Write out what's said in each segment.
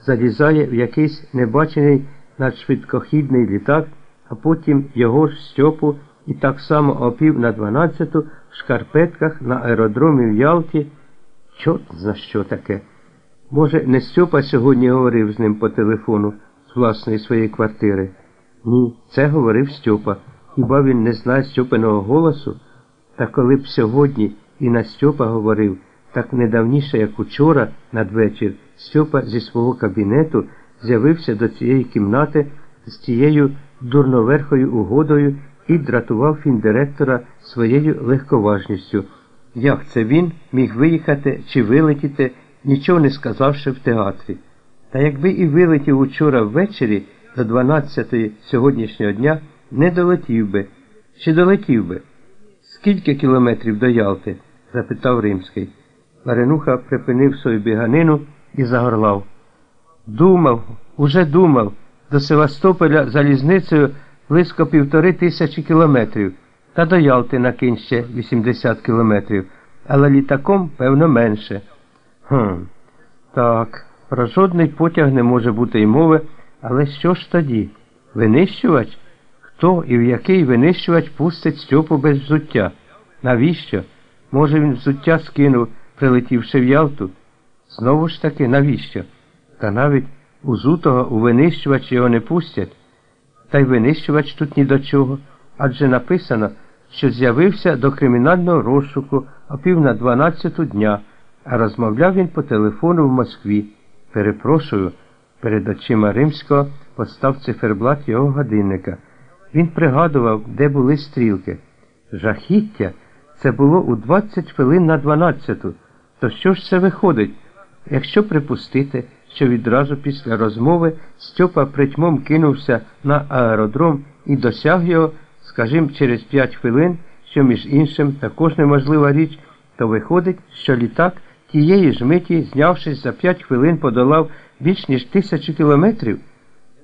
залізає в якийсь небачений надшвидкохідний літак, а потім його ж Стьопу і так само опів на 12-ту в шкарпетках на аеродромі в Ялті. Чорт за що таке? Може, не Стьопа сьогодні говорив з ним по телефону з власної своєї квартири? Ні, це говорив Стьопа. Хіба він не знає Стьопиного голосу? Та коли б сьогодні і на Стьопа говорив, так недавніше, як учора, надвечір, Стьопа зі свого кабінету з'явився до цієї кімнати з тією дурноверхою угодою і дратував фіндиректора своєю легковажністю. Як це він міг виїхати чи вилетіти, нічого не сказавши в театрі? Та якби і вилетів учора ввечері до 12-ї сьогоднішнього дня, не долетів би. Чи долетів би? Скільки кілометрів до Ялти? запитав Римський. Варенуха припинив свою біганину і загорлав. Думав, уже думав, до Севастополя залізницею близько півтори тисячі кілометрів, та до Ялти накинь ще 80 кілометрів, але літаком, певно, менше. Хм, так, про жодний потяг не може бути й мови, але що ж тоді? Винищувач? Хто і в який винищувач пустить Стьопу без взуття? Навіщо? Може, він взуття скинув, прилетівши в Ялту? Знову ж таки, навіщо? Та навіть узутого у винищувач його не пустять. Та й винищувач тут ні до чого, адже написано, що з'явився до кримінального розшуку о пів на дванадцяту дня, а розмовляв він по телефону в Москві. Перепрошую, перед очима Римського постав циферблат його годинника. Він пригадував, де були стрілки. Жахіття це було у 20 хвилин на 12. То що ж це виходить? Якщо припустити, що відразу після розмови Стьопа притьмом кинувся на аеродром і досяг його, скажімо, через 5 хвилин, що між іншим також неможлива річ, то виходить, що літак тієї ж миті, знявшись за 5 хвилин, подолав більш ніж тисячу кілометрів.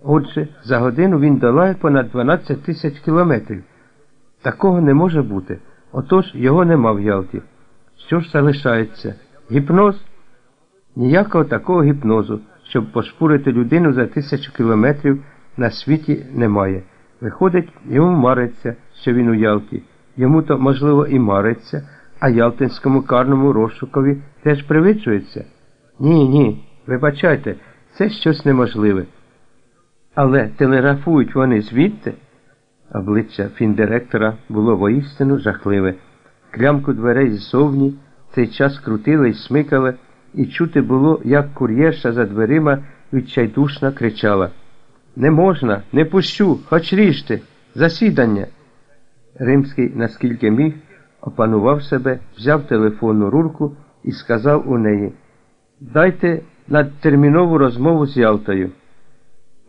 Отже, за годину він долає понад 12 тисяч кілометрів. Такого не може бути. Отож його нема в Ялті. Що ж залишається? Гіпноз? Ніякого такого гіпнозу, щоб пошпурити людину за тисячу кілометрів на світі немає. Виходить, йому мариться, що він у Ялті. Йому то, можливо, і мариться, а Ялтинському карному розшукові теж привиджується. Ні, ні, вибачайте, це щось неможливе. Але телеграфують вони звідти. Обличчя фіндиректора було воістину жахливе. Клямку дверей ззовні цей час крутили й смикали, і чути було, як кур'єрша за дверима відчайдушно кричала Не можна, не пущу, хоч ріжте, засідання. Римський, наскільки міг, опанував себе, взяв телефонну рурку і сказав у неї Дайте надтермінову розмову з Ялтою.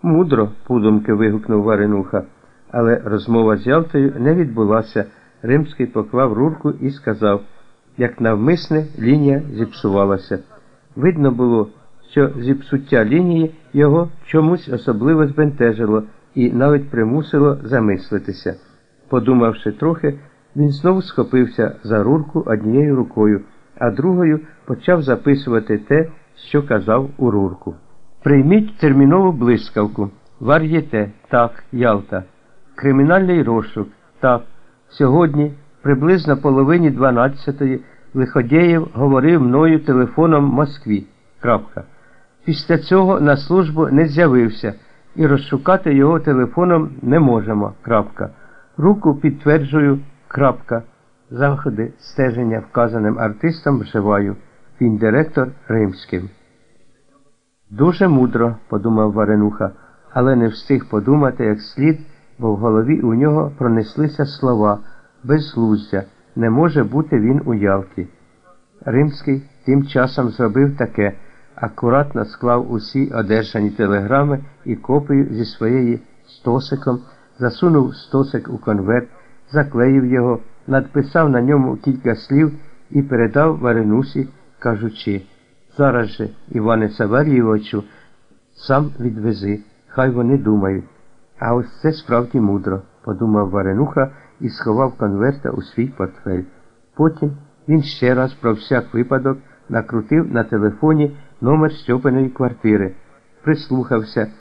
Мудро, подумки вигукнув Варенуха, але розмова з Ялтою не відбулася. Римський поклав рурку і сказав, як навмисне лінія зіпсувалася. Видно було, що зіпсуття лінії його чомусь особливо збентежило і навіть примусило замислитися. Подумавши трохи, він знову схопився за рурку однією рукою, а другою почав записувати те, що казав у рурку. Прийміть термінову блискавку. Вар'єте, так, Ялта. Кримінальний розшук, так. Сьогодні, приблизно половині 12-ї, Лиходєєв говорив мною телефоном в Москві. Крапка. Після цього на службу не з'явився і розшукати його телефоном не можемо. Крапка. Руку підтверджую. Крапка. Заходи стеження вказаним артистам вживаю. Він директор Римським. Дуже мудро, подумав Варенуха, але не встиг подумати як слід, бо в голові у нього пронеслися слова безглуздя, не може бути він у Ялті. Римський тим часом зробив таке, акуратно склав усі одержані телеграми і копію зі своєї стосиком, засунув стосик у конверт, заклеїв його, надписав на ньому кілька слів і передав Варенусі, кажучи Зараз же, Іване Савельєвичу, сам відвези, хай вони думають. А ось це справді мудро, подумав Варенуха і сховав конверта у свій портфель. Потім він ще раз про всяк випадок накрутив на телефоні номер Стьопиної квартири. прислухався.